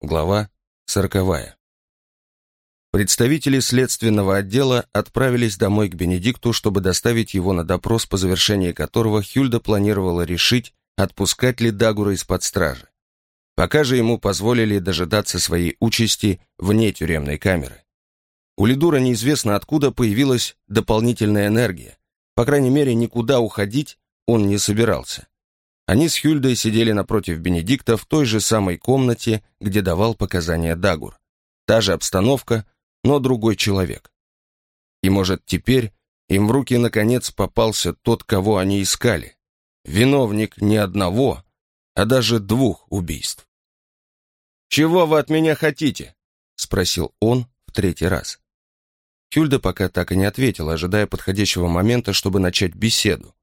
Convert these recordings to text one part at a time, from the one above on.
Глава сороковая. Представители следственного отдела отправились домой к Бенедикту, чтобы доставить его на допрос, по завершении которого Хюльда планировала решить, отпускать ли Дагура из-под стражи. Пока же ему позволили дожидаться своей участи вне тюремной камеры. У Лидура неизвестно откуда появилась дополнительная энергия. По крайней мере, никуда уходить он не собирался. Они с Хюльдой сидели напротив Бенедикта в той же самой комнате, где давал показания Дагур. Та же обстановка, но другой человек. И, может, теперь им в руки наконец попался тот, кого они искали. Виновник не одного, а даже двух убийств. «Чего вы от меня хотите?» — спросил он в третий раз. Хюльда пока так и не ответила, ожидая подходящего момента, чтобы начать беседу.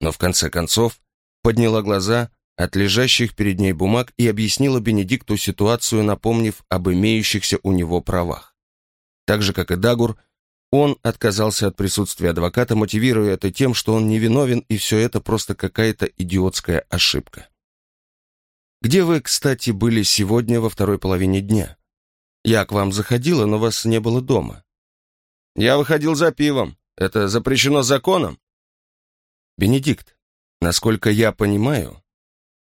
Но в конце концов подняла глаза от лежащих перед ней бумаг и объяснила Бенедикту ситуацию, напомнив об имеющихся у него правах. Так же, как и Дагур, он отказался от присутствия адвоката, мотивируя это тем, что он невиновен и все это просто какая-то идиотская ошибка. «Где вы, кстати, были сегодня во второй половине дня? Я к вам заходила, но вас не было дома». «Я выходил за пивом. Это запрещено законом?» «Бенедикт, Насколько я понимаю,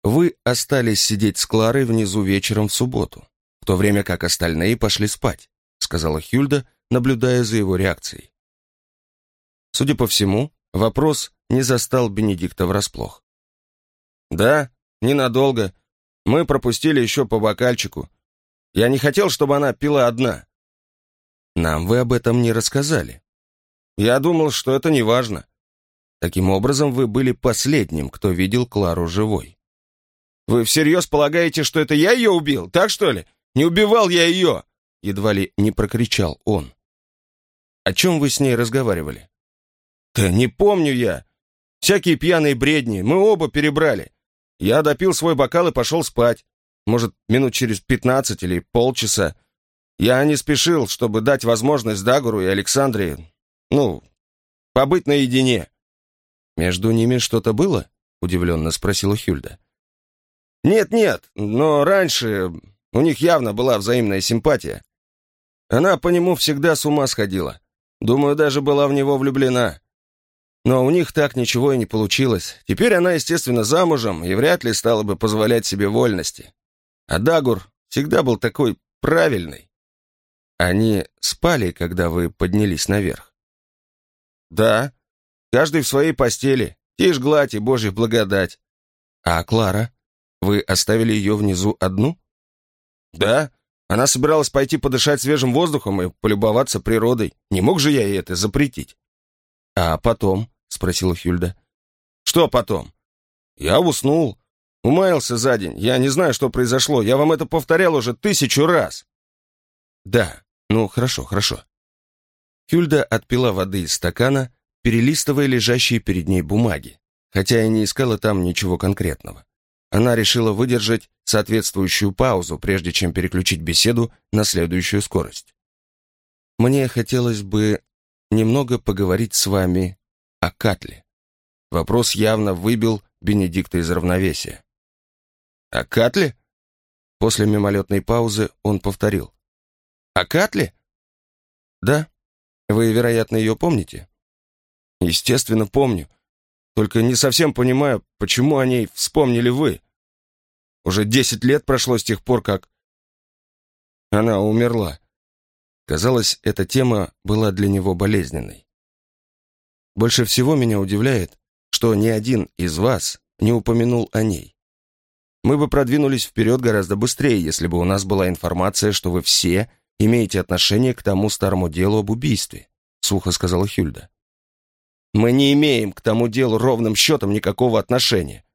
вы остались сидеть с Кларой внизу вечером в субботу, в то время как остальные пошли спать, сказала Хюльда, наблюдая за его реакцией. Судя по всему, вопрос не застал Бенедикта врасплох. «Да, ненадолго. Мы пропустили еще по бокальчику. Я не хотел, чтобы она пила одна». «Нам вы об этом не рассказали». «Я думал, что это не важно. Таким образом, вы были последним, кто видел Клару живой. «Вы всерьез полагаете, что это я ее убил, так что ли? Не убивал я ее!» Едва ли не прокричал он. «О чем вы с ней разговаривали?» «Да не помню я. Всякие пьяные бредни, мы оба перебрали. Я допил свой бокал и пошел спать. Может, минут через пятнадцать или полчаса. Я не спешил, чтобы дать возможность Дагуру и Александре, ну, побыть наедине. «Между ними что-то было?» — удивленно спросила Хюльда. «Нет-нет, но раньше у них явно была взаимная симпатия. Она по нему всегда с ума сходила. Думаю, даже была в него влюблена. Но у них так ничего и не получилось. Теперь она, естественно, замужем и вряд ли стала бы позволять себе вольности. А Дагур всегда был такой правильный. Они спали, когда вы поднялись наверх? Да, Каждый в своей постели. Тишь гладь и божья благодать. А Клара? Вы оставили ее внизу одну? Да. Она собиралась пойти подышать свежим воздухом и полюбоваться природой. Не мог же я ей это запретить. А потом? Спросила Хюльда. Что потом? Я уснул. Умаялся за день. Я не знаю, что произошло. Я вам это повторял уже тысячу раз. Да, ну хорошо, хорошо. Хюльда отпила воды из стакана перелистывая лежащие перед ней бумаги, хотя и не искала там ничего конкретного. Она решила выдержать соответствующую паузу, прежде чем переключить беседу на следующую скорость. «Мне хотелось бы немного поговорить с вами о Катле». Вопрос явно выбил Бенедикта из равновесия. «О Катле?» После мимолетной паузы он повторил. «О Катле?» «Да. Вы, вероятно, ее помните?» Естественно, помню. Только не совсем понимаю, почему о ней вспомнили вы. Уже десять лет прошло с тех пор, как... Она умерла. Казалось, эта тема была для него болезненной. Больше всего меня удивляет, что ни один из вас не упомянул о ней. Мы бы продвинулись вперед гораздо быстрее, если бы у нас была информация, что вы все имеете отношение к тому старому делу об убийстве», — сухо сказала Хюльда. Мы не имеем к тому делу ровным счетом никакого отношения.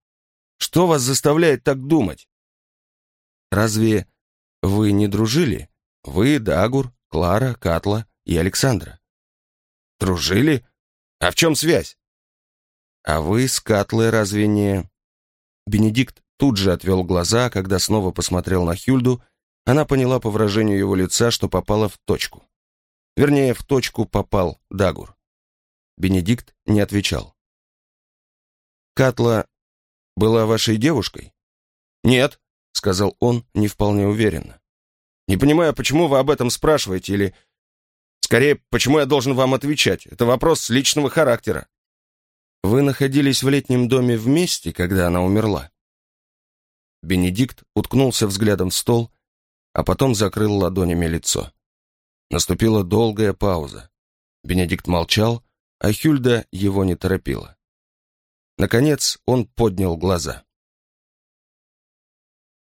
Что вас заставляет так думать? Разве вы не дружили? Вы, Дагур, Клара, Катла и Александра. Дружили? А в чем связь? А вы с Катлой разве не... Бенедикт тут же отвел глаза, когда снова посмотрел на Хюльду, она поняла по выражению его лица, что попала в точку. Вернее, в точку попал Дагур. Бенедикт не отвечал. «Катла была вашей девушкой?» «Нет», — сказал он не вполне уверенно. Не понимаю, почему вы об этом спрашиваете, или... Скорее, почему я должен вам отвечать? Это вопрос личного характера. Вы находились в летнем доме вместе, когда она умерла? Бенедикт уткнулся взглядом в стол, а потом закрыл ладонями лицо. Наступила долгая пауза. Бенедикт молчал, а Хюльда его не торопила. Наконец он поднял глаза.